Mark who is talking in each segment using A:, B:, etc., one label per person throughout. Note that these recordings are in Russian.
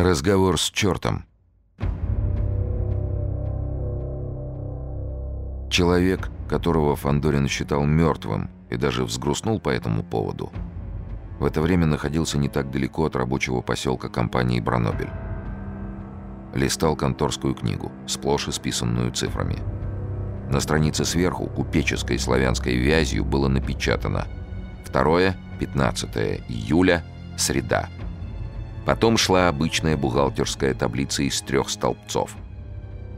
A: Разговор с чертом. Человек, которого Фандорин считал мертвым и даже взгрустнул по этому поводу, в это время находился не так далеко от рабочего поселка компании «Бранобель». Листал конторскую книгу, сплошь исписанную цифрами. На странице сверху купеческой славянской вязью было напечатано «2 15 июля, среда». Потом шла обычная бухгалтерская таблица из трех столбцов.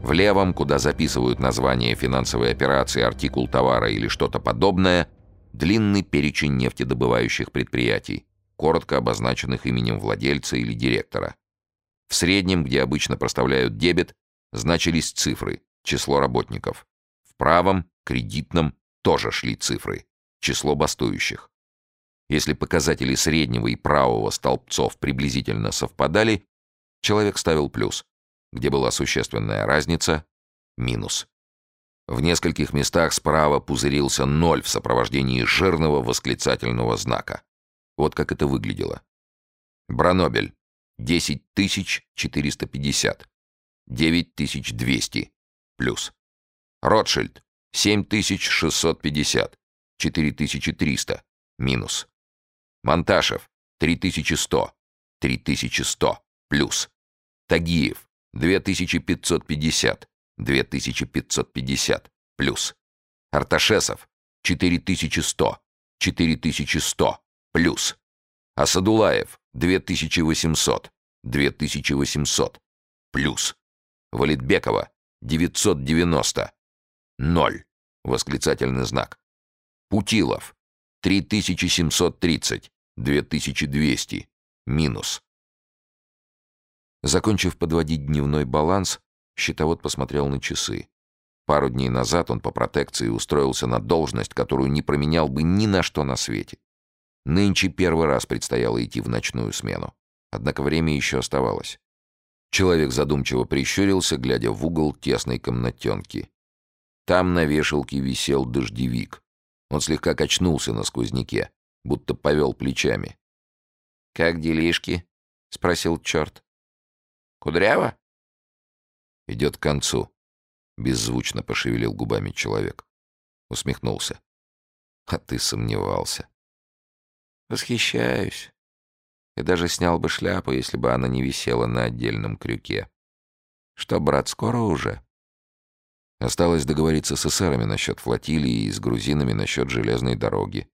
A: В левом, куда записывают название финансовой операции, артикул товара или что-то подобное, длинный перечень нефтедобывающих предприятий, коротко обозначенных именем владельца или директора. В среднем, где обычно проставляют дебет, значились цифры, число работников. В правом, кредитном, тоже шли цифры, число бастующих. Если показатели среднего и правого столбцов приблизительно совпадали, человек ставил плюс. Где была существенная разница — минус. В нескольких местах справа пузырился ноль в сопровождении жирного восклицательного знака. Вот как это выглядело. Бранобель — 10450. 9200. Плюс. Ротшильд — 7650. 4300. Минус. Монташев — 3100. 3100. Плюс. Тагиев — 2550. 2550. Плюс. Арташесов — 4100. 4100. Плюс. Асадулаев — 2800. 2800. Плюс. Валитбекова — 990. Ноль. Восклицательный знак. Путилов 3730, 2200, минус. Закончив подводить дневной баланс, счетовод посмотрел на часы. Пару дней назад он по протекции устроился на должность, которую не променял бы ни на что на свете. Нынче первый раз предстояло идти в ночную смену. Однако время еще оставалось. Человек задумчиво прищурился, глядя в угол тесной комнатенки. Там на вешалке висел дождевик. Он слегка качнулся на сквозняке, будто повел плечами. «Как делишки?» — спросил черт. «Кудряво?» «Идет к концу», — беззвучно пошевелил губами человек. Усмехнулся. «А ты сомневался». «Восхищаюсь. И даже снял бы шляпу, если бы она не висела на отдельном крюке. Что, брат, скоро уже?» Осталось договориться с эсерами насчет флотилии и с грузинами насчет железной дороги.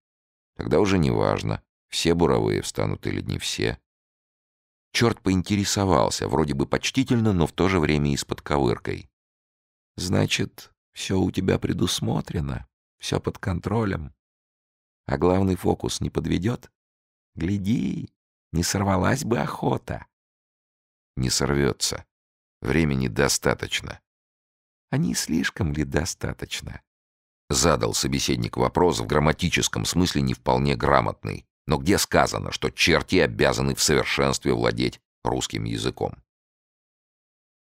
A: Тогда уже не важно, все буровые встанут или не все. Черт поинтересовался, вроде бы почтительно, но в то же время и с подковыркой. «Значит, все у тебя предусмотрено, все под контролем. А главный фокус не подведет? Гляди, не сорвалась бы охота». «Не сорвется. Времени достаточно»,
B: а не слишком ли достаточно?
A: Задал собеседник вопрос в грамматическом смысле не вполне грамотный, но где сказано, что черти обязаны в совершенстве владеть русским языком.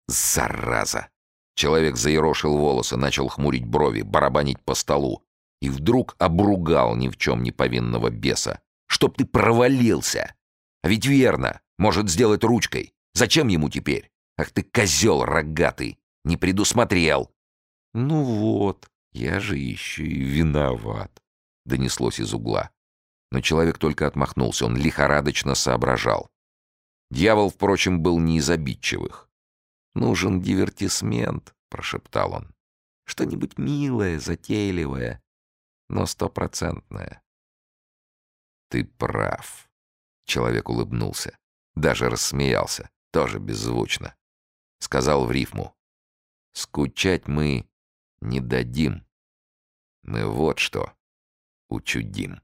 A: Зараза! Человек заерошил волосы, начал хмурить брови, барабанить по столу и вдруг обругал ни в чем не повинного беса. «Чтоб ты провалился! А ведь верно, может сделать ручкой. Зачем ему теперь? Ах ты козел рогатый! Не предусмотрел.
B: Ну вот, я же еще и виноват,
A: донеслось из угла. Но человек только отмахнулся, он лихорадочно соображал. Дьявол, впрочем, был не из обидчивых.
B: «Нужен дивертисмент», — прошептал он. «Что-нибудь милое, затейливое, но стопроцентное».
A: «Ты прав», — человек улыбнулся. Даже рассмеялся, тоже беззвучно. Сказал в рифму. Скучать мы не дадим. Мы вот что учудим.